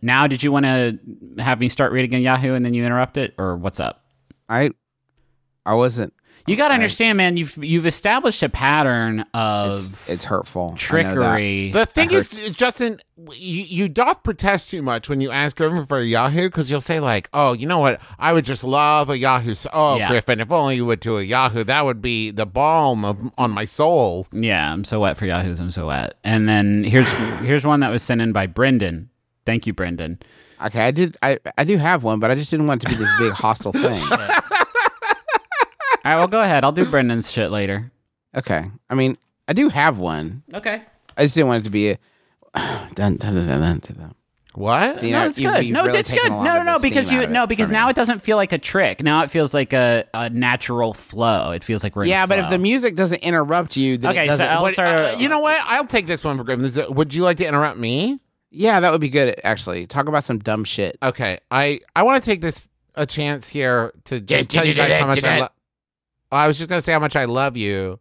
Now, did you want to have me start reading in Yahoo and then you interrupt it, or what's up? I I wasn't. You got to understand, man. You've you've established a pattern of It's, it's hurtful. I know that. trickery. The thing I is, Justin, you, you doth protest too much when you ask Griffin for a Yahoo because you'll say like, "Oh, you know what? I would just love a Yahoo." So, oh, Yeah. Griffin, if only you would do a Yahoo, that would be the balm of, on my soul. Yeah, I'm so wet for Yahoo's. I'm so wet. And then here's here's one that was sent in by Brendan. Thank you, Brendan. Okay, I did. I I do have one, but I just didn't want it to be this big hostile thing. All right, well, go ahead. I'll do Brendan's shit later. Okay, I mean, I do have one. Okay. I just didn't want it to be a. dun, dun, dun, dun, dun, dun, dun. What? See, No, now it's you- good. No, really it's good. No, no, no, because you no, because now me. it doesn't feel like a trick. Now it feels like a, a natural flow. It feels like we're in Yeah, but if the music doesn't interrupt you, then Okay, it so doesn't. I'll What- start. uh, you know what? I'll take this one for Griffin. Is Would you like to interrupt me? Yeah, that would be good. Actually, talk about some dumb shit. Okay, I I want to take this a chance here to just tell you guys how much I love. I was just gonna say how much I love you.